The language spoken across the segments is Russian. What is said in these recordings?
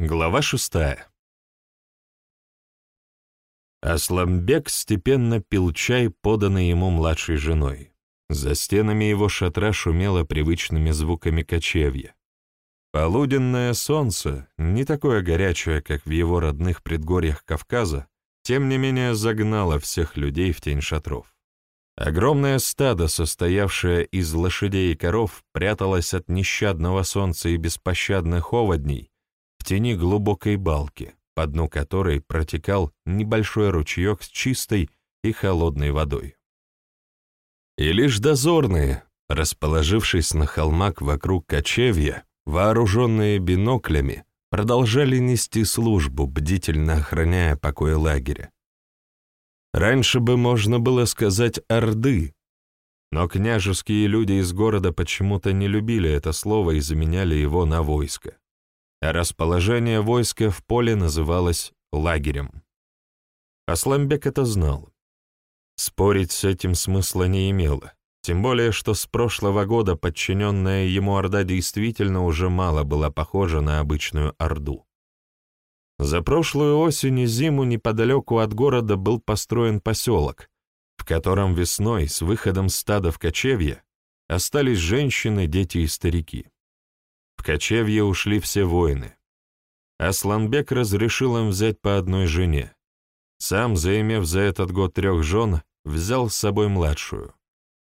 Глава шестая. Асламбек степенно пил чай, поданный ему младшей женой. За стенами его шатра шумело привычными звуками кочевья. Полуденное солнце, не такое горячее, как в его родных предгорьях Кавказа, тем не менее загнало всех людей в тень шатров. Огромное стадо, состоявшее из лошадей и коров, пряталось от нещадного солнца и беспощадных оводней в тени глубокой балки, по дну которой протекал небольшой ручеек с чистой и холодной водой. И лишь дозорные, расположившись на холмах вокруг кочевья, вооруженные биноклями, продолжали нести службу, бдительно охраняя покой лагеря. Раньше бы можно было сказать «орды», но княжеские люди из города почему-то не любили это слово и заменяли его на войско а расположение войска в поле называлось лагерем. Асламбек это знал. Спорить с этим смысла не имело, тем более, что с прошлого года подчиненная ему Орда действительно уже мало была похожа на обычную Орду. За прошлую осень и зиму неподалеку от города был построен поселок, в котором весной с выходом стада в кочевье остались женщины, дети и старики. В кочевье ушли все воины. Асланбек разрешил им взять по одной жене. Сам, заимев за этот год трех жен, взял с собой младшую.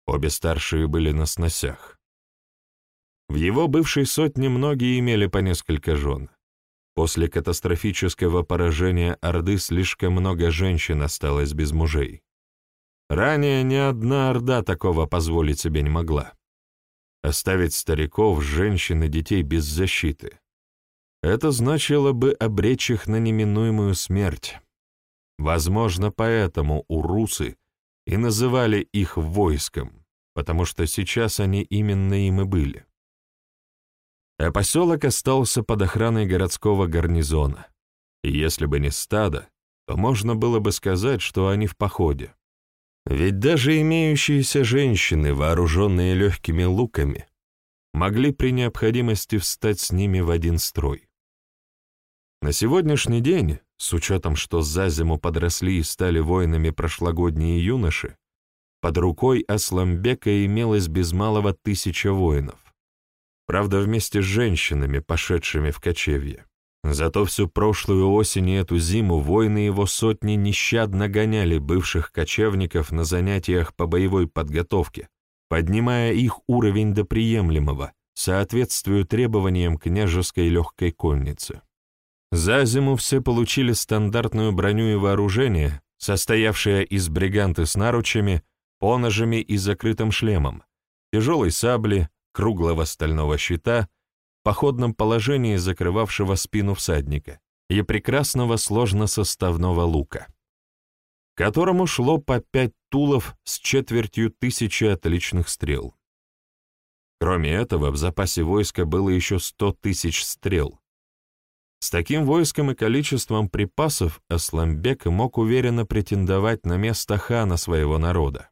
Обе старшие были на сносях. В его бывшей сотне многие имели по несколько жен. После катастрофического поражения Орды слишком много женщин осталось без мужей. Ранее ни одна Орда такого позволить себе не могла оставить стариков, женщин и детей без защиты. Это значило бы обречь их на неминуемую смерть. Возможно, поэтому урусы и называли их войском, потому что сейчас они именно им и были. А поселок остался под охраной городского гарнизона, и если бы не стадо, то можно было бы сказать, что они в походе. Ведь даже имеющиеся женщины, вооруженные легкими луками, могли при необходимости встать с ними в один строй. На сегодняшний день, с учетом, что за зиму подросли и стали воинами прошлогодние юноши, под рукой Асламбека имелось без малого тысяча воинов. Правда, вместе с женщинами, пошедшими в кочевье. Зато всю прошлую осень и эту зиму воины его сотни нещадно гоняли бывших кочевников на занятиях по боевой подготовке, поднимая их уровень до приемлемого, соответствуя требованиям княжеской легкой конницы. За зиму все получили стандартную броню и вооружение, состоявшее из бриганты с наручами, поножами и закрытым шлемом, тяжелой сабли, круглого стального щита — походном положении закрывавшего спину всадника, и прекрасного сложносоставного лука, которому шло по пять тулов с четвертью тысячи отличных стрел. Кроме этого, в запасе войска было еще сто тысяч стрел. С таким войском и количеством припасов Асламбек мог уверенно претендовать на место хана своего народа.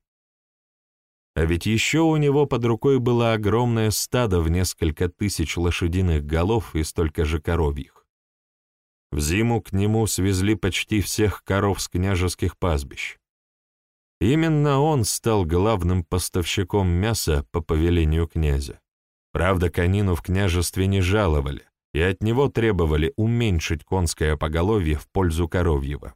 А ведь еще у него под рукой было огромное стадо в несколько тысяч лошадиных голов и столько же коровьих. В зиму к нему свезли почти всех коров с княжеских пастбищ. Именно он стал главным поставщиком мяса по повелению князя. Правда, конину в княжестве не жаловали, и от него требовали уменьшить конское поголовье в пользу коровьего.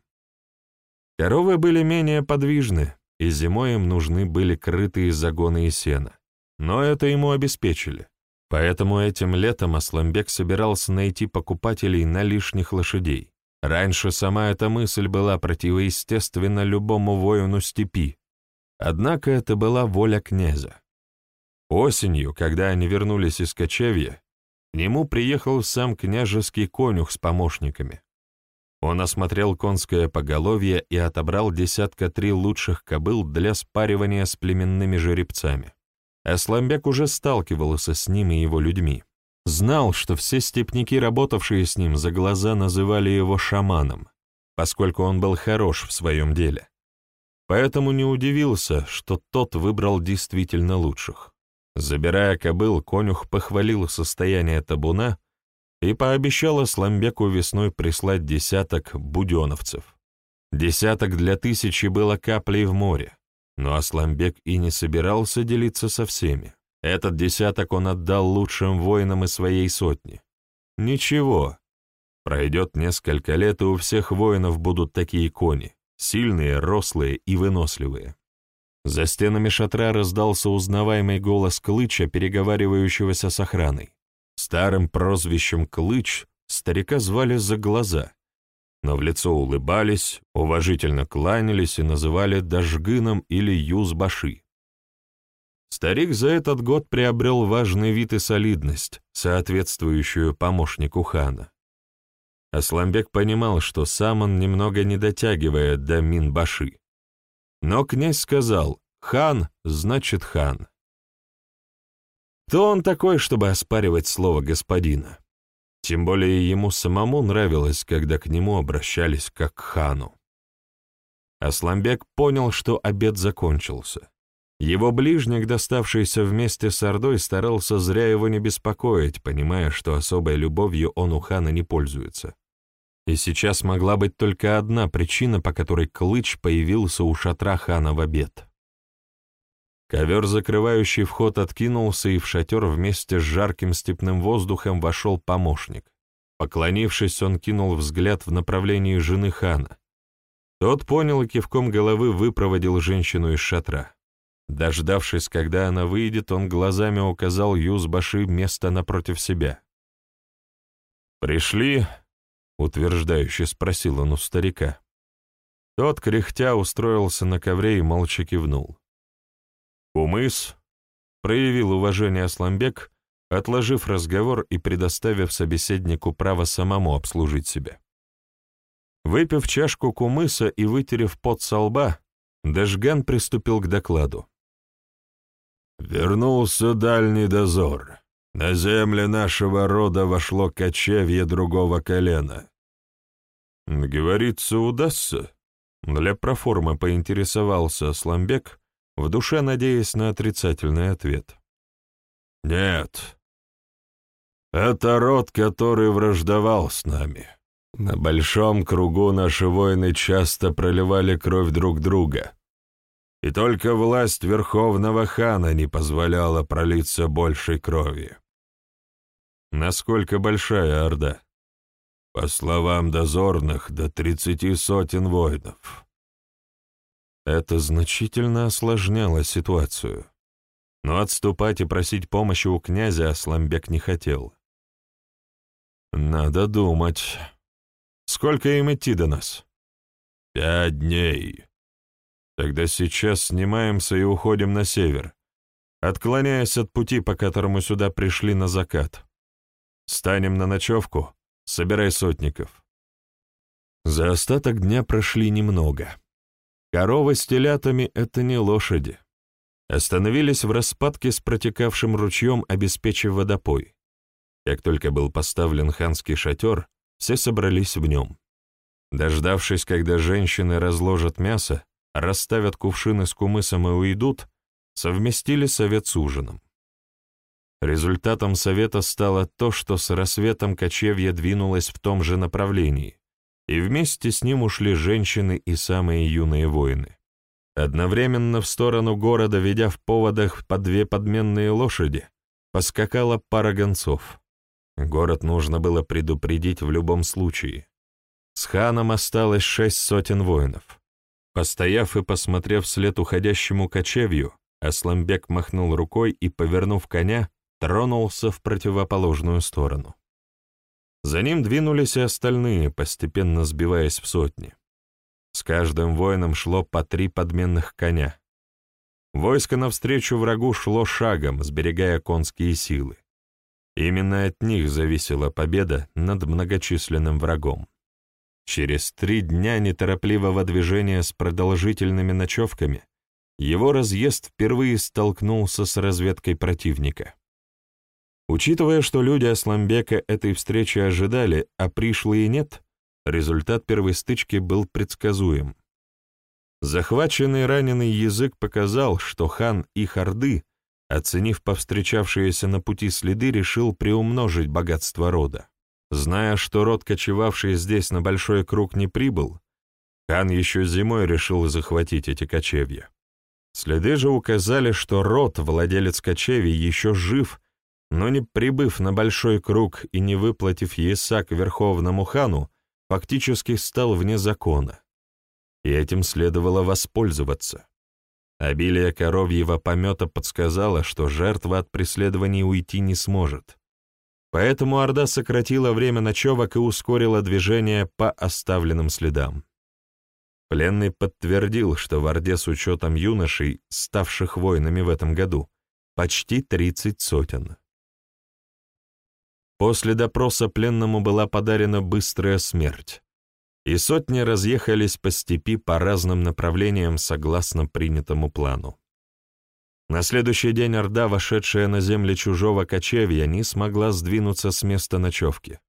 Коровы были менее подвижны, и зимой им нужны были крытые загоны и сена. Но это ему обеспечили. Поэтому этим летом Асламбек собирался найти покупателей на лишних лошадей. Раньше сама эта мысль была противоестественна любому воину степи. Однако это была воля князя. Осенью, когда они вернулись из кочевья, к нему приехал сам княжеский конюх с помощниками. Он осмотрел конское поголовье и отобрал десятка три лучших кобыл для спаривания с племенными жеребцами. Асламбек уже сталкивался с ним и его людьми. Знал, что все степняки, работавшие с ним, за глаза называли его шаманом, поскольку он был хорош в своем деле. Поэтому не удивился, что тот выбрал действительно лучших. Забирая кобыл, конюх похвалил состояние табуна, и пообещал Асламбеку весной прислать десяток буденовцев. Десяток для тысячи было каплей в море, но Асламбек и не собирался делиться со всеми. Этот десяток он отдал лучшим воинам из своей сотни. Ничего, пройдет несколько лет, и у всех воинов будут такие кони, сильные, рослые и выносливые. За стенами шатра раздался узнаваемый голос Клыча, переговаривающегося с охраной. Старым прозвищем Клыч старика звали за глаза, но в лицо улыбались, уважительно кланялись и называли Дажгыном или Юзбаши. Старик за этот год приобрел важный вид и солидность, соответствующую помощнику хана. Асламбек понимал, что сам он немного не дотягивает до Минбаши. Но князь сказал «хан» значит «хан». То он такой, чтобы оспаривать слово господина. Тем более ему самому нравилось, когда к нему обращались как к хану. Асламбек понял, что обед закончился. Его ближник, доставшийся вместе с Ордой, старался зря его не беспокоить, понимая, что особой любовью он у хана не пользуется. И сейчас могла быть только одна причина, по которой Клыч появился у шатра хана в обед. Ковер, закрывающий вход, откинулся, и в шатер вместе с жарким степным воздухом вошел помощник. Поклонившись, он кинул взгляд в направлении жены хана. Тот понял и кивком головы выпроводил женщину из шатра. Дождавшись, когда она выйдет, он глазами указал Юзбаши место напротив себя. «Пришли?» — утверждающе спросил он у старика. Тот, кряхтя, устроился на ковре и молча кивнул. «Кумыс?» — проявил уважение Асламбек, отложив разговор и предоставив собеседнику право самому обслужить себя. Выпив чашку кумыса и вытерев пот со лба, Дашган приступил к докладу. «Вернулся дальний дозор. На земле нашего рода вошло кочевье другого колена». «Говорится, удастся?» Для проформы поинтересовался Сламбек, в душе надеясь на отрицательный ответ. «Нет. Это род, который враждовал с нами. На большом кругу наши воины часто проливали кровь друг друга, и только власть Верховного Хана не позволяла пролиться большей крови. Насколько большая Орда? По словам дозорных, до тридцати сотен воинов. Это значительно осложняло ситуацию. Но отступать и просить помощи у князя Асламбек не хотел. «Надо думать. Сколько им идти до нас?» «Пять дней. Тогда сейчас снимаемся и уходим на север, отклоняясь от пути, по которому сюда пришли на закат. Станем на ночевку, собирай сотников». За остаток дня прошли немного. Коровы с телятами — это не лошади. Остановились в распадке с протекавшим ручьем, обеспечив водопой. Как только был поставлен ханский шатер, все собрались в нем. Дождавшись, когда женщины разложат мясо, расставят кувшины с кумысом и уйдут, совместили совет с ужином. Результатом совета стало то, что с рассветом кочевье двинулось в том же направлении, и вместе с ним ушли женщины и самые юные воины. Одновременно в сторону города, ведя в поводах по две подменные лошади, поскакала пара гонцов. Город нужно было предупредить в любом случае. С ханом осталось шесть сотен воинов. Постояв и посмотрев вслед уходящему кочевью, Асламбек махнул рукой и, повернув коня, тронулся в противоположную сторону. За ним двинулись и остальные, постепенно сбиваясь в сотни. С каждым воином шло по три подменных коня. Войско навстречу врагу шло шагом, сберегая конские силы. Именно от них зависела победа над многочисленным врагом. Через три дня неторопливого движения с продолжительными ночевками его разъезд впервые столкнулся с разведкой противника. Учитывая, что люди Асламбека этой встречи ожидали, а пришлые нет, результат первой стычки был предсказуем. Захваченный раненый язык показал, что хан и Орды, оценив повстречавшиеся на пути следы, решил приумножить богатство рода. зная, что род, кочевавший здесь на большой круг, не прибыл, хан еще зимой решил захватить эти кочевья. Следы же указали, что род, владелец кочевий, еще жив, но не прибыв на большой круг и не выплатив есак верховному хану, фактически стал вне закона. И этим следовало воспользоваться. Обилие коровьего помета подсказало, что жертва от преследований уйти не сможет. Поэтому Орда сократила время ночевок и ускорила движение по оставленным следам. Пленный подтвердил, что в Орде с учетом юношей, ставших воинами в этом году, почти 30 сотен. После допроса пленному была подарена быстрая смерть, и сотни разъехались по степи по разным направлениям согласно принятому плану. На следующий день Орда, вошедшая на земли чужого кочевья, не смогла сдвинуться с места ночевки.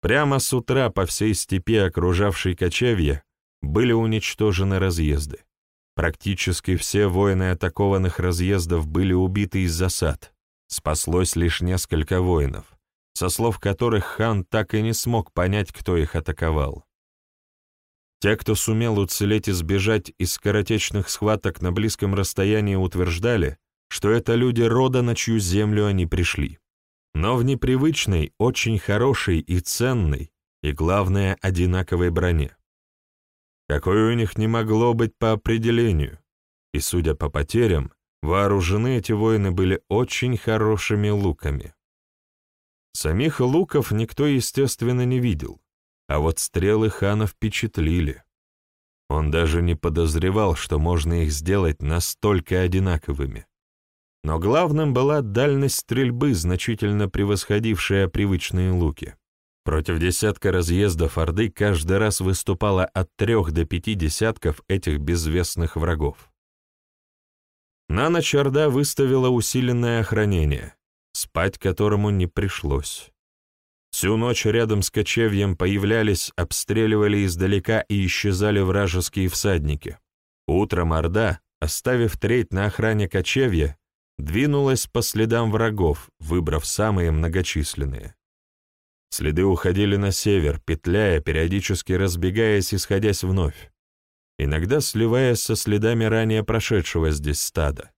Прямо с утра по всей степи, окружавшей кочевье, были уничтожены разъезды. Практически все воины атакованных разъездов были убиты из засад. Спаслось лишь несколько воинов, со слов которых хан так и не смог понять, кто их атаковал. Те, кто сумел уцелеть и сбежать из скоротечных схваток на близком расстоянии, утверждали, что это люди рода, на чью землю они пришли. Но в непривычной, очень хорошей и ценной, и, главное, одинаковой броне. Какой у них не могло быть по определению, и, судя по потерям, вооружены эти воины были очень хорошими луками. Самих луков никто, естественно, не видел, а вот стрелы хана впечатлили. Он даже не подозревал, что можно их сделать настолько одинаковыми. Но главным была дальность стрельбы, значительно превосходившая привычные луки. Против десятка разъездов Орды каждый раз выступало от трех до пяти десятков этих безвестных врагов. На ночь Орда выставила усиленное охранение, спать которому не пришлось. Всю ночь рядом с кочевьем появлялись, обстреливали издалека и исчезали вражеские всадники. Утром Орда, оставив треть на охране кочевья, двинулась по следам врагов, выбрав самые многочисленные. Следы уходили на север, петляя, периодически разбегаясь и сходясь вновь, иногда сливаясь со следами ранее прошедшего здесь стада.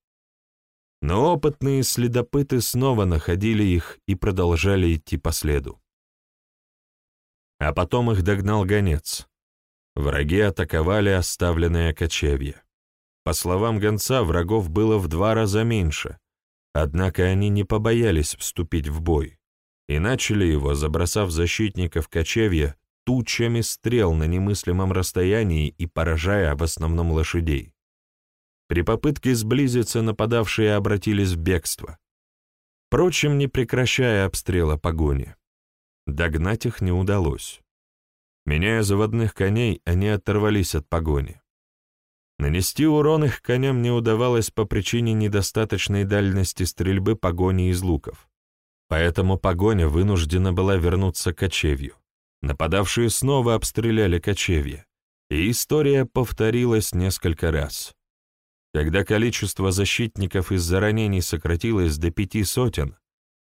Но опытные следопыты снова находили их и продолжали идти по следу. А потом их догнал гонец. Враги атаковали оставленное кочевье. По словам гонца, врагов было в два раза меньше, однако они не побоялись вступить в бой и начали его, забросав защитников кочевья тучами стрел на немыслимом расстоянии и поражая в основном лошадей. При попытке сблизиться нападавшие обратились в бегство. Впрочем, не прекращая обстрела погони. Догнать их не удалось. Меняя заводных коней, они оторвались от погони. Нанести урон их коням не удавалось по причине недостаточной дальности стрельбы погони из луков. Поэтому погоня вынуждена была вернуться к кочевью. Нападавшие снова обстреляли кочевье, и история повторилась несколько раз. Когда количество защитников из-за ранений сократилось до пяти сотен,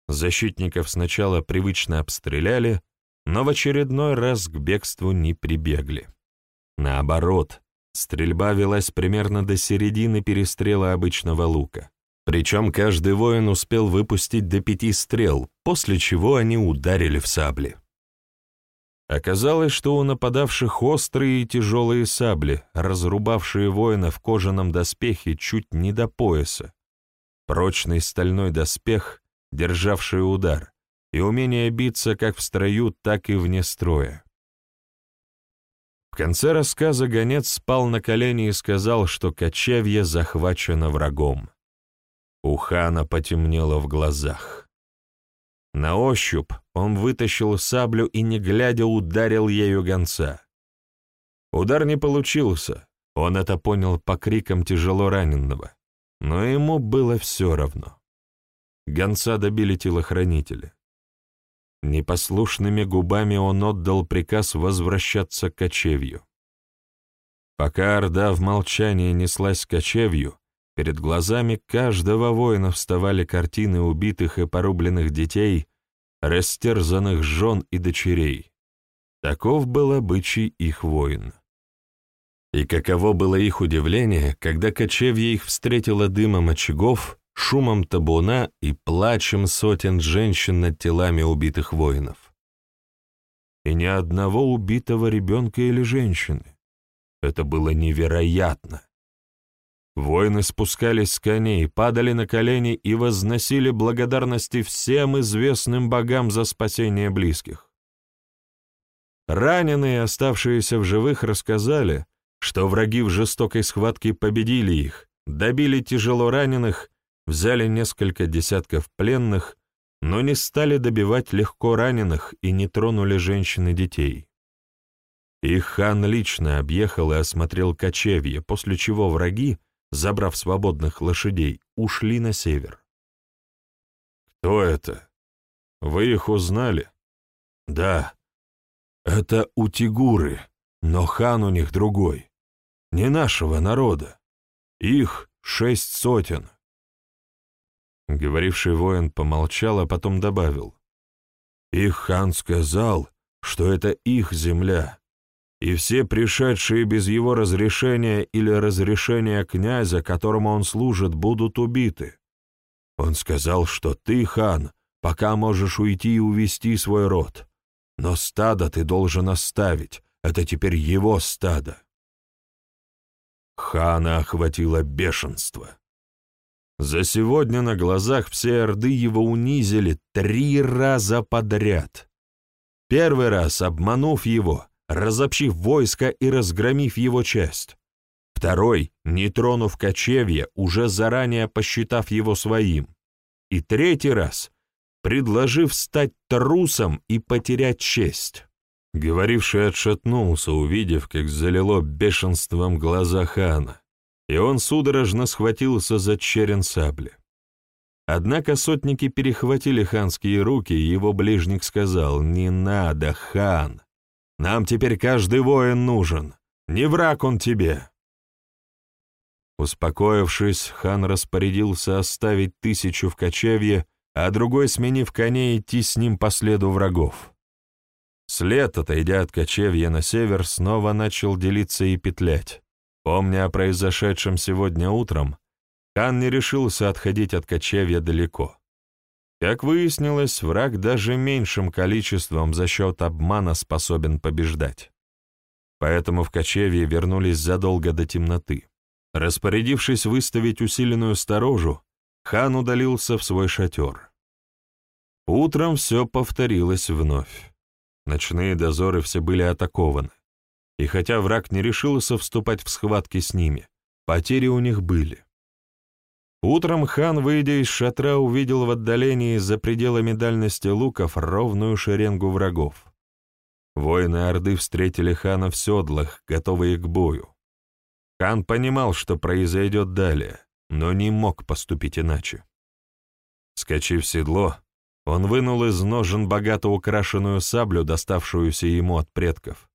защитников сначала привычно обстреляли, но в очередной раз к бегству не прибегли. Наоборот, стрельба велась примерно до середины перестрела обычного лука. Причем каждый воин успел выпустить до пяти стрел, после чего они ударили в сабли. Оказалось, что у нападавших острые и тяжелые сабли, разрубавшие воина в кожаном доспехе чуть не до пояса. Прочный стальной доспех, державший удар, и умение биться как в строю, так и вне строя. В конце рассказа гонец спал на колени и сказал, что кочевье захвачено врагом. У хана потемнело в глазах. На ощупь он вытащил саблю и, не глядя, ударил ею гонца. Удар не получился, он это понял по крикам тяжело раненного, но ему было все равно. Гонца добили телохранители. Непослушными губами он отдал приказ возвращаться к кочевью. Пока Орда в молчании неслась к кочевью, Перед глазами каждого воина вставали картины убитых и порубленных детей, растерзанных жен и дочерей. Таков был обычай их воин. И каково было их удивление, когда кочевье их встретило дымом очагов, шумом табуна и плачем сотен женщин над телами убитых воинов. И ни одного убитого ребенка или женщины. Это было невероятно. Воины спускались с коней, падали на колени и возносили благодарности всем известным богам за спасение близких. Раненые, оставшиеся в живых, рассказали, что враги в жестокой схватке победили их, добили тяжело раненых, взяли несколько десятков пленных, но не стали добивать легко раненых и не тронули женщин и детей. Их хан лично объехал и осмотрел кочевье, после чего враги, забрав свободных лошадей, ушли на север. «Кто это? Вы их узнали?» «Да. Это утигуры, но хан у них другой. Не нашего народа. Их шесть сотен». Говоривший воин помолчал, а потом добавил. «Их хан сказал, что это их земля, и все пришедшие без его разрешения или разрешения князя, которому он служит, будут убиты. Он сказал, что ты, хан, пока можешь уйти и увести свой род, но стадо ты должен оставить, это теперь его стадо. Хана охватило бешенство. За сегодня на глазах все орды его унизили три раза подряд. Первый раз, обманув его, разобщив войско и разгромив его часть. Второй, не тронув кочевье, уже заранее посчитав его своим. И третий раз, предложив стать трусом и потерять честь. Говоривший отшатнулся, увидев, как залило бешенством глаза хана, и он судорожно схватился за черен сабли. Однако сотники перехватили ханские руки, и его ближник сказал «Не надо, хан! Нам теперь каждый воин нужен. Не враг он тебе. Успокоившись, хан распорядился оставить тысячу в кочевье, а другой, сменив коней, идти с ним по следу врагов. След, отойдя от кочевья на север, снова начал делиться и петлять. Помня о произошедшем сегодня утром, хан не решился отходить от кочевья далеко. Как выяснилось, враг даже меньшим количеством за счет обмана способен побеждать. Поэтому в кочевье вернулись задолго до темноты. Распорядившись выставить усиленную сторожу, хан удалился в свой шатер. Утром все повторилось вновь. Ночные дозоры все были атакованы. И хотя враг не решился вступать в схватки с ними, потери у них были. Утром хан, выйдя из шатра, увидел в отдалении за пределами дальности луков ровную шеренгу врагов. Воины Орды встретили хана в седлах, готовые к бою. Хан понимал, что произойдет далее, но не мог поступить иначе. Скочив седло, он вынул из ножен богато украшенную саблю, доставшуюся ему от предков,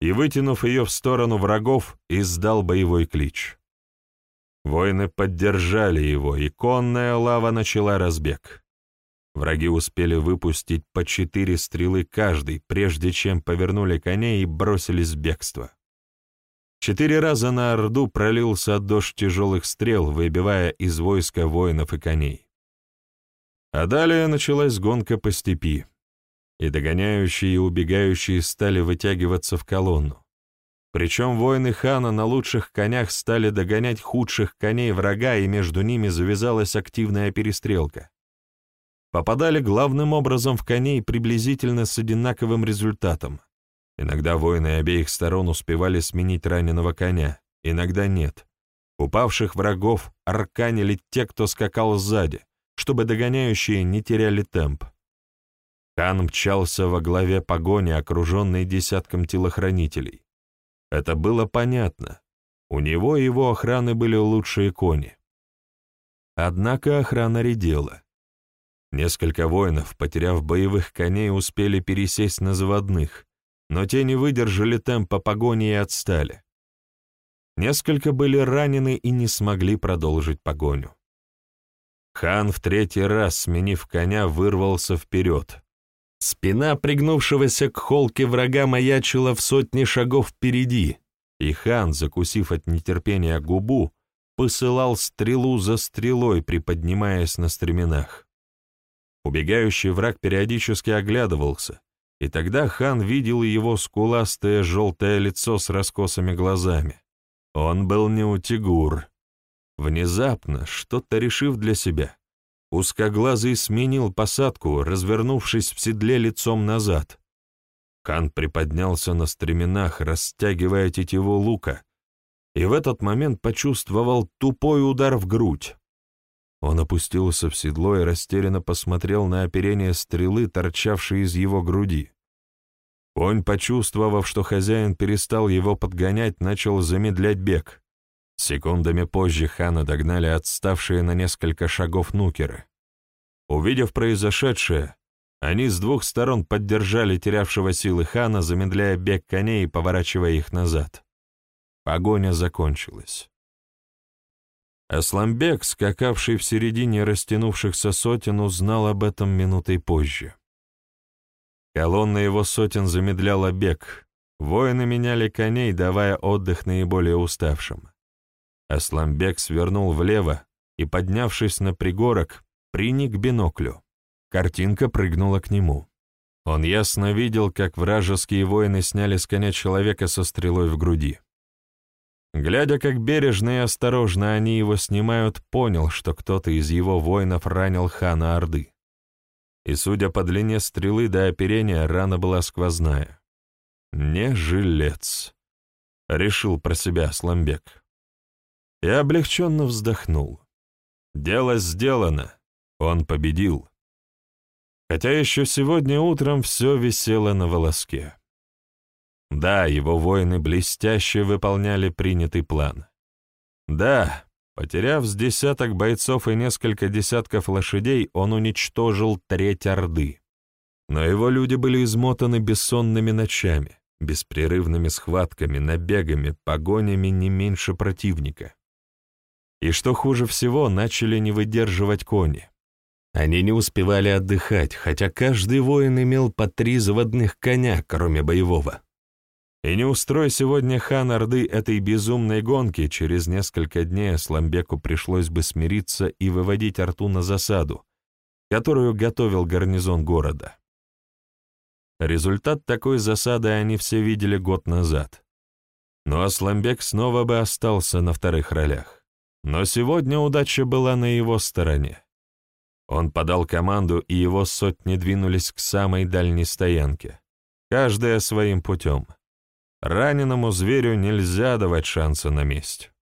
и, вытянув ее в сторону врагов, издал боевой клич. Воины поддержали его, и конная лава начала разбег. Враги успели выпустить по четыре стрелы каждый, прежде чем повернули коней и бросились в бегство. Четыре раза на Орду пролился дождь тяжелых стрел, выбивая из войска воинов и коней. А далее началась гонка по степи, и догоняющие и убегающие стали вытягиваться в колонну. Причем воины хана на лучших конях стали догонять худших коней врага, и между ними завязалась активная перестрелка. Попадали главным образом в коней приблизительно с одинаковым результатом. Иногда воины обеих сторон успевали сменить раненого коня, иногда нет. Упавших врагов арканили те, кто скакал сзади, чтобы догоняющие не теряли темп. Хан мчался во главе погони, окруженный десятком телохранителей. Это было понятно. У него и его охраны были лучшие кони. Однако охрана редела. Несколько воинов, потеряв боевых коней, успели пересесть на заводных, но те не выдержали темпа погони и отстали. Несколько были ранены и не смогли продолжить погоню. Хан в третий раз, сменив коня, вырвался вперед, Спина пригнувшегося к холке врага маячила в сотни шагов впереди, и хан, закусив от нетерпения губу, посылал стрелу за стрелой, приподнимаясь на стременах. Убегающий враг периодически оглядывался, и тогда хан видел его скуластое желтое лицо с раскосыми глазами. Он был не утигур. Внезапно, что-то решив для себя, узкоглазый сменил посадку, развернувшись в седле лицом назад. Хан приподнялся на стременах, растягивая тетиву лука, и в этот момент почувствовал тупой удар в грудь. Он опустился в седло и растерянно посмотрел на оперение стрелы, торчавшей из его груди. Конь, почувствовав, что хозяин перестал его подгонять, начал замедлять бег. Секундами позже хана догнали отставшие на несколько шагов нукеры. Увидев произошедшее, они с двух сторон поддержали терявшего силы хана, замедляя бег коней и поворачивая их назад. Погоня закончилась. Асламбек, скакавший в середине растянувшихся сотен, узнал об этом минутой позже. Колонна его сотен замедляла бег, воины меняли коней, давая отдых наиболее уставшим. Асламбек свернул влево и, поднявшись на пригорок, приник к биноклю. Картинка прыгнула к нему. Он ясно видел, как вражеские воины сняли с коня человека со стрелой в груди. Глядя, как бережно и осторожно они его снимают, понял, что кто-то из его воинов ранил хана Орды. И, судя по длине стрелы до оперения, рана была сквозная. «Не жилец», — решил про себя Сламбек. И облегченно вздохнул. «Дело сделано. Он победил». Хотя еще сегодня утром все висело на волоске. Да, его воины блестяще выполняли принятый план. Да, потеряв с десяток бойцов и несколько десятков лошадей, он уничтожил треть Орды. Но его люди были измотаны бессонными ночами, беспрерывными схватками, набегами, погонями не меньше противника. И что хуже всего, начали не выдерживать кони. Они не успевали отдыхать, хотя каждый воин имел по три заводных коня, кроме боевого. И не устрой сегодня хан Орды этой безумной гонки, через несколько дней Сламбеку пришлось бы смириться и выводить Арту на засаду, которую готовил гарнизон города. Результат такой засады они все видели год назад. Но Асламбек снова бы остался на вторых ролях. Но сегодня удача была на его стороне. Он подал команду, и его сотни двинулись к самой дальней стоянке, каждая своим путем — Раненому зверю нельзя давать шанса на месть.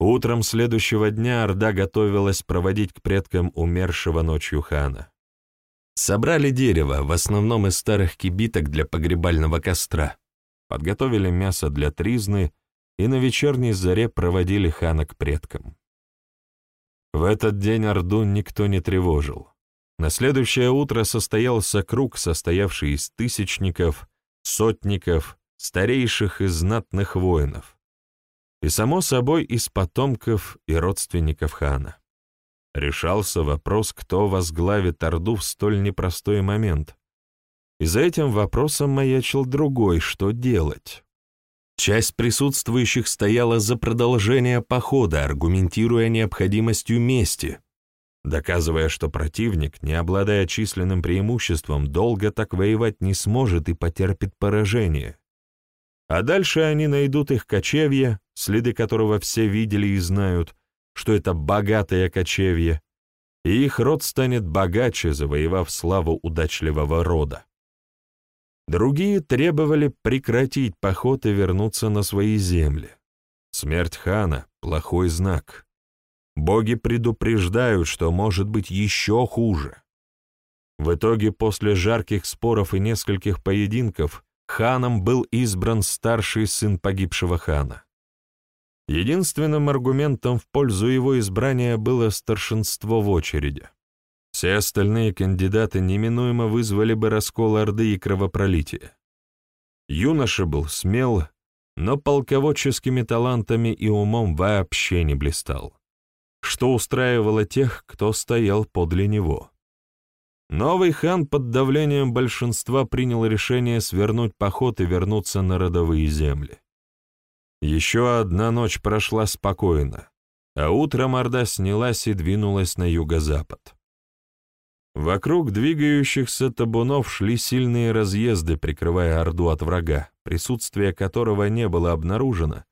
Утром следующего дня Орда готовилась проводить к предкам умершего ночью хана. Собрали дерево, в основном из старых кибиток для погребального костра, подготовили мясо для тризны и на вечерней заре проводили хана к предкам. В этот день Орду никто не тревожил. На следующее утро состоялся круг, состоявший из тысячников, сотников, старейших и знатных воинов, и, само собой, из потомков и родственников хана. Решался вопрос, кто возглавит Орду в столь непростой момент. И за этим вопросом маячил другой, что делать. Часть присутствующих стояла за продолжение похода, аргументируя необходимостью мести, доказывая, что противник, не обладая численным преимуществом, долго так воевать не сможет и потерпит поражение. А дальше они найдут их кочевье, следы которого все видели и знают, что это богатое кочевье, и их род станет богаче, завоевав славу удачливого рода. Другие требовали прекратить поход и вернуться на свои земли. Смерть хана — плохой знак. Боги предупреждают, что может быть еще хуже. В итоге, после жарких споров и нескольких поединков, ханом был избран старший сын погибшего хана. Единственным аргументом в пользу его избрания было старшинство в очереди. Все остальные кандидаты неминуемо вызвали бы раскол Орды и кровопролитие. Юноша был смел, но полководческими талантами и умом вообще не блистал что устраивало тех, кто стоял подле него. новый хан под давлением большинства принял решение свернуть поход и вернуться на родовые земли. Еще одна ночь прошла спокойно, а утром Орда снялась и двинулась на юго-запад. Вокруг двигающихся табунов шли сильные разъезды, прикрывая Орду от врага, присутствие которого не было обнаружено,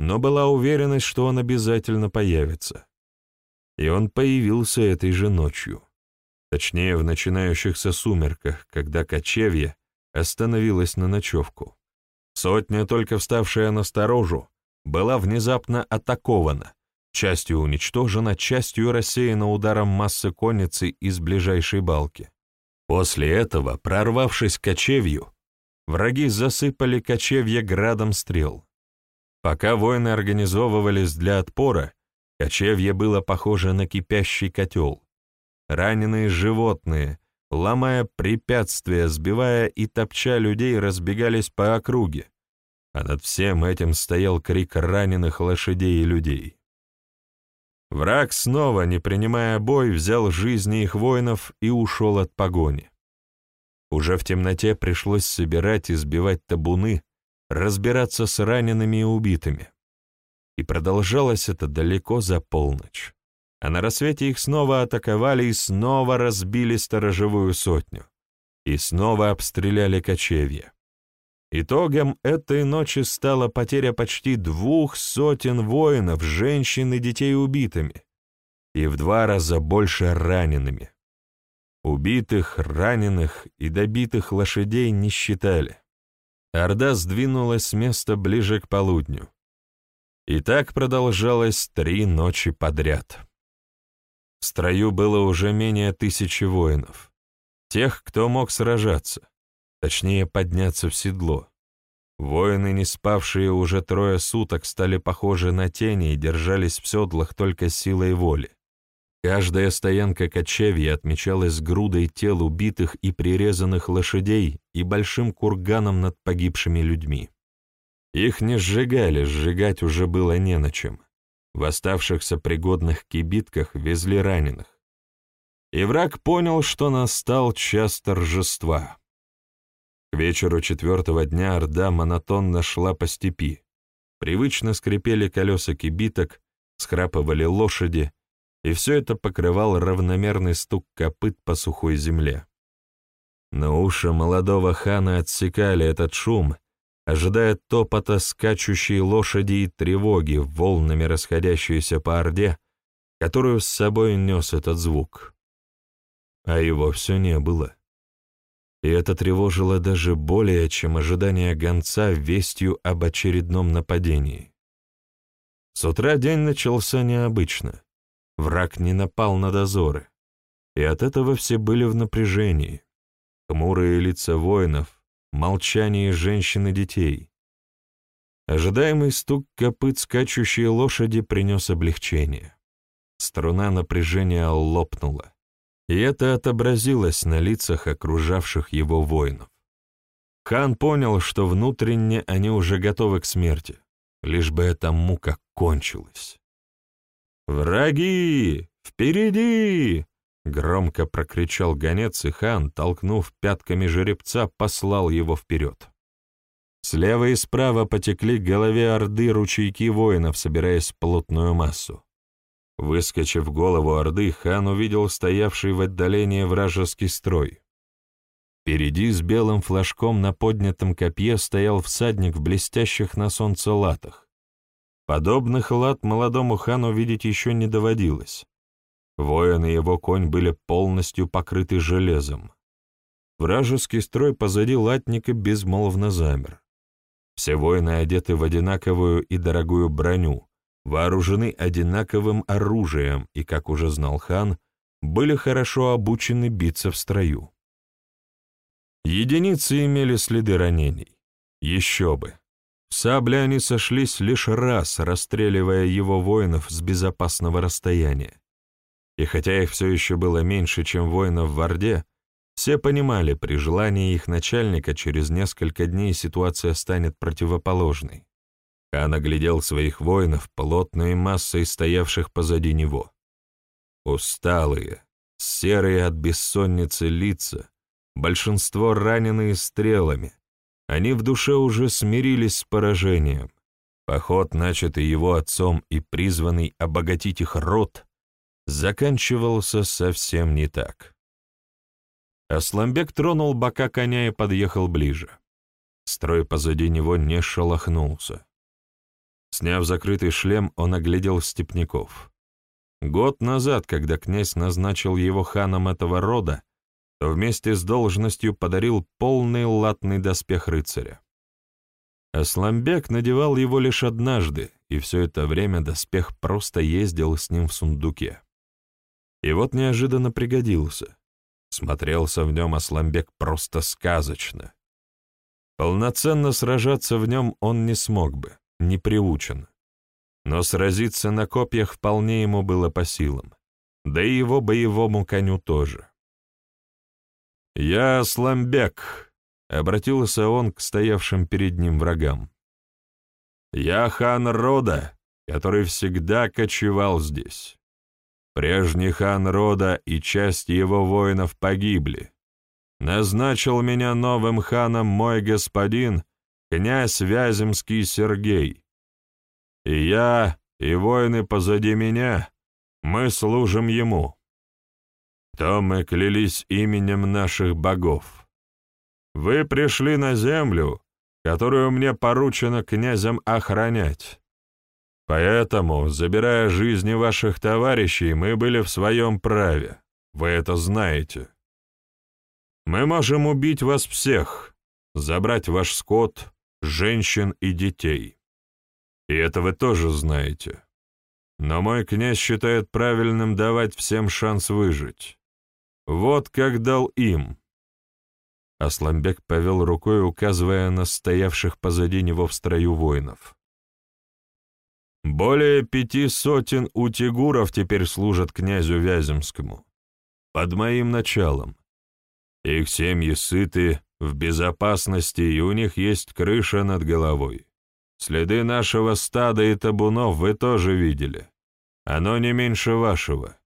но была уверенность, что он обязательно появится. И он появился этой же ночью. Точнее, в начинающихся сумерках, когда кочевье остановилось на ночевку. Сотня, только вставшая на сторожу, была внезапно атакована, частью уничтожена, частью рассеяна ударом массы конницы из ближайшей балки. После этого, прорвавшись к кочевью, враги засыпали кочевье градом стрел. Пока воины организовывались для отпора, кочевье было похоже на кипящий котел. Раненые животные, ломая препятствия, сбивая и топча людей, разбегались по округе, а над всем этим стоял крик раненых лошадей и людей. Враг снова, не принимая бой, взял жизни их воинов и ушел от погони. Уже в темноте пришлось собирать и сбивать табуны, разбираться с ранеными и убитыми. И продолжалось это далеко за полночь. А на рассвете их снова атаковали и снова разбили сторожевую сотню. И снова обстреляли кочевья. Итогом этой ночи стала потеря почти двух сотен воинов, женщин и детей убитыми, и в два раза больше ранеными. Убитых, раненых и добитых лошадей не считали. Орда сдвинулась с места ближе к полудню. И так продолжалось три ночи подряд. В строю было уже менее тысячи воинов. Тех, кто мог сражаться точнее подняться в седло. Воины, не спавшие уже трое суток, стали похожи на тени и держались в седлах только силой воли. Каждая стоянка кочевья отмечалась грудой тел убитых и прирезанных лошадей и большим курганом над погибшими людьми. Их не сжигали, сжигать уже было не на чем. В оставшихся пригодных кибитках везли раненых. И враг понял, что настал час торжества. К вечеру четвертого дня Орда монотонно шла по степи. Привычно скрипели колеса кибиток, схрапывали лошади, и все это покрывал равномерный стук копыт по сухой земле. На уши молодого хана отсекали этот шум, ожидая топота скачущей лошади и тревоги, волнами расходящиеся по Орде, которую с собой нес этот звук. А его все не было и это тревожило даже более, чем ожидание гонца вестью об очередном нападении. С утра день начался необычно. Враг не напал на дозоры, и от этого все были в напряжении. Хмурые лица воинов, молчание женщин и детей. Ожидаемый стук копыт скачущей лошади принес облегчение. Струна напряжения лопнула и это отобразилось на лицах окружавших его воинов. Хан понял, что внутренне они уже готовы к смерти, лишь бы эта мука кончилась. «Враги! Впереди!» — громко прокричал гонец, и хан, толкнув пятками жеребца, послал его вперед. Слева и справа потекли к голове Орды ручейки воинов, собираясь в плотную массу. Выскочив голову Орды, хан увидел стоявший в отдалении вражеский строй. Впереди с белым флажком на поднятом копье стоял всадник в блестящих на солнце латах. Подобных лат молодому хану видеть еще не доводилось. Воин и его конь были полностью покрыты железом. Вражеский строй позади латника безмолвно замер. Все воины одеты в одинаковую и дорогую броню, вооружены одинаковым оружием и, как уже знал хан, были хорошо обучены биться в строю. Единицы имели следы ранений. Еще бы. В сабле они сошлись лишь раз, расстреливая его воинов с безопасного расстояния. И хотя их все еще было меньше, чем воинов в Орде, все понимали, при желании их начальника через несколько дней ситуация станет противоположной. Хан оглядел своих воинов плотной массой стоявших позади него. Усталые, серые от бессонницы лица, большинство раненые стрелами. Они в душе уже смирились с поражением. Поход, начатый его отцом и призванный обогатить их род, заканчивался совсем не так. Асламбек тронул бока коня и подъехал ближе. Строй позади него не шелохнулся. Сняв закрытый шлем, он оглядел степняков. Год назад, когда князь назначил его ханом этого рода, то вместе с должностью подарил полный латный доспех рыцаря. Асламбек надевал его лишь однажды, и все это время доспех просто ездил с ним в сундуке. И вот неожиданно пригодился. Смотрелся в нем Асламбек просто сказочно. Полноценно сражаться в нем он не смог бы, не приучен. Но сразиться на копьях вполне ему было по силам, да и его боевому коню тоже. «Я Асламбек», — обратился он к стоявшим перед ним врагам. «Я хан рода, который всегда кочевал здесь. Прежний хан рода и часть его воинов погибли. Назначил меня новым ханом мой господин, князь Вяземский Сергей. И я, и воины позади меня, мы служим ему. То мы клялись именем наших богов. Вы пришли на землю, которую мне поручено князем охранять. Поэтому, забирая жизни ваших товарищей, мы были в своем праве. Вы это знаете. Мы можем убить вас всех, забрать ваш скот, женщин и детей. И это вы тоже знаете. Но мой князь считает правильным давать всем шанс выжить. Вот как дал им. Асламбек повел рукой, указывая на стоявших позади него в строю воинов. Более пяти сотен утигуров теперь служат князю Вяземскому. Под моим началом. Их семьи сыты, в безопасности, и у них есть крыша над головой. Следы нашего стада и табунов вы тоже видели. Оно не меньше вашего.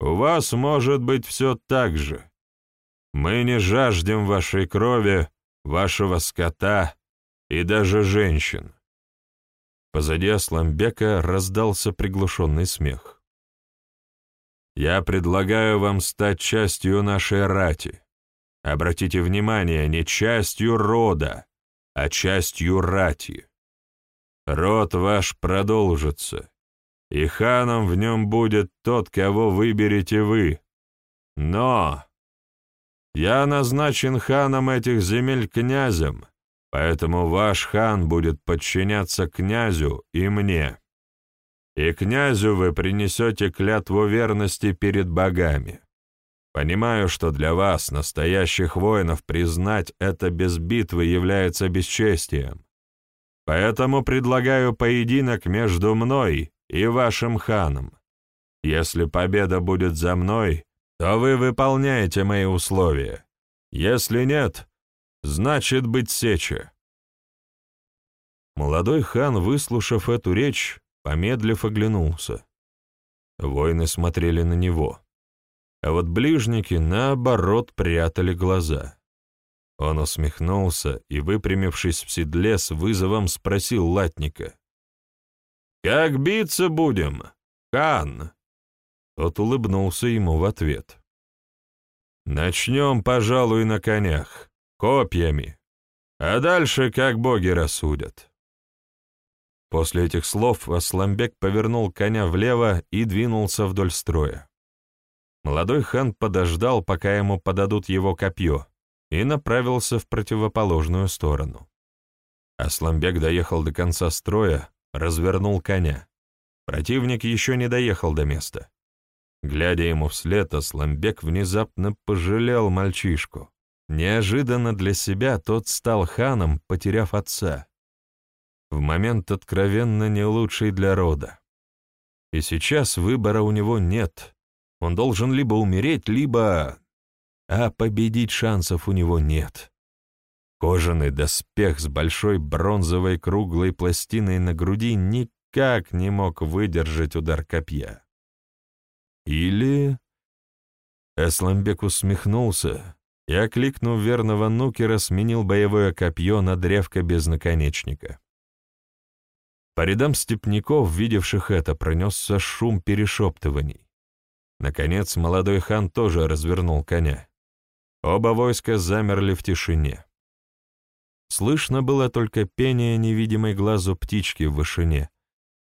У вас может быть все так же. Мы не жаждем вашей крови, вашего скота и даже женщин. Позади Асламбека раздался приглушенный смех. «Я предлагаю вам стать частью нашей рати. Обратите внимание, не частью рода, а частью рати. Род ваш продолжится, и ханом в нем будет тот, кого выберете вы. Но я назначен ханом этих земель князем, Поэтому ваш хан будет подчиняться князю и мне. И князю вы принесете клятву верности перед богами. Понимаю, что для вас, настоящих воинов, признать это без битвы является бесчестием. Поэтому предлагаю поединок между мной и вашим ханом. Если победа будет за мной, то вы выполняете мои условия. Если нет, значит быть сеча. Молодой хан, выслушав эту речь, помедлив оглянулся. Воины смотрели на него, а вот ближники, наоборот, прятали глаза. Он усмехнулся и, выпрямившись в седле, с вызовом спросил латника. «Как биться будем, хан?» Тот улыбнулся ему в ответ. «Начнем, пожалуй, на конях копьями, а дальше как боги рассудят. После этих слов Асламбек повернул коня влево и двинулся вдоль строя. Молодой хан подождал, пока ему подадут его копье, и направился в противоположную сторону. Асламбек доехал до конца строя, развернул коня. Противник еще не доехал до места. Глядя ему вслед, Асламбек внезапно пожалел мальчишку. Неожиданно для себя тот стал ханом, потеряв отца. В момент откровенно не лучший для рода. И сейчас выбора у него нет. Он должен либо умереть, либо... А победить шансов у него нет. Кожаный доспех с большой бронзовой круглой пластиной на груди никак не мог выдержать удар копья. Или... Эсламбек усмехнулся и, окликнув верного нукера, сменил боевое копье на древко без наконечника. По рядам степняков, видевших это, пронесся шум перешептываний. Наконец, молодой хан тоже развернул коня. Оба войска замерли в тишине. Слышно было только пение невидимой глазу птички в вышине,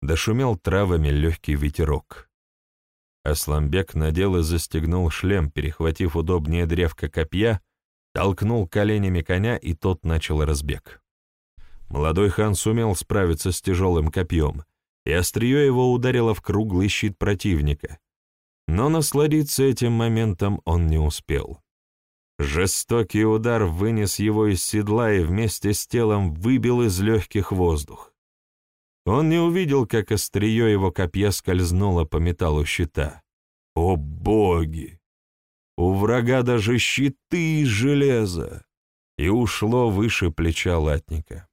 дошумел травами легкий ветерок. Асламбек надел и застегнул шлем, перехватив удобнее древко копья, толкнул коленями коня, и тот начал разбег. Молодой хан сумел справиться с тяжелым копьем, и острие его ударило в круглый щит противника. Но насладиться этим моментом он не успел. Жестокий удар вынес его из седла и вместе с телом выбил из легких воздух. Он не увидел, как острие его копья скользнуло по металлу щита. О боги! У врага даже щиты из железа! И ушло выше плеча латника.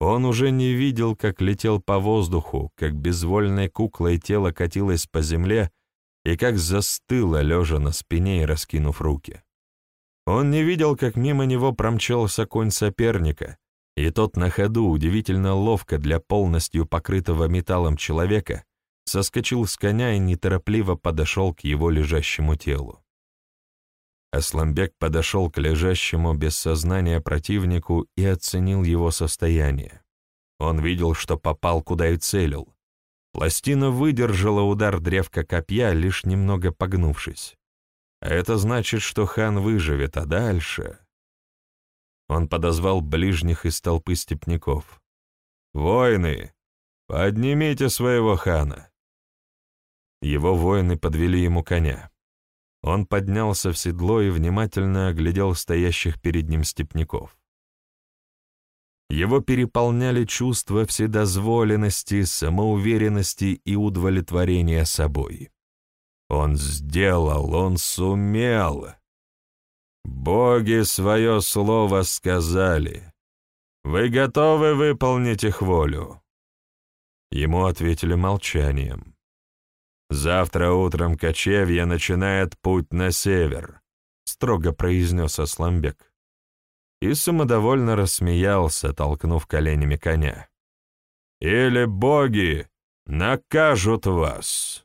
Он уже не видел, как летел по воздуху, как безвольной куклой тело катилось по земле и как застыло, лежа на спине и раскинув руки. Он не видел, как мимо него промчался конь соперника, и тот на ходу, удивительно ловко для полностью покрытого металлом человека, соскочил с коня и неторопливо подошел к его лежащему телу. Асламбек подошел к лежащему без сознания противнику и оценил его состояние. Он видел, что попал куда и целил. Пластина выдержала удар древка копья, лишь немного погнувшись. А это значит, что хан выживет, а дальше... Он подозвал ближних из толпы степняков. «Воины, поднимите своего хана!» Его воины подвели ему коня. Он поднялся в седло и внимательно оглядел стоящих перед ним степняков. Его переполняли чувства вседозволенности, самоуверенности и удовлетворения собой. Он сделал, он сумел. Боги свое слово сказали. Вы готовы выполнить их волю? Ему ответили молчанием. Завтра утром кочевье начинает путь на север, строго произнес Асламбек. И самодовольно рассмеялся, толкнув коленями коня. Или боги накажут вас.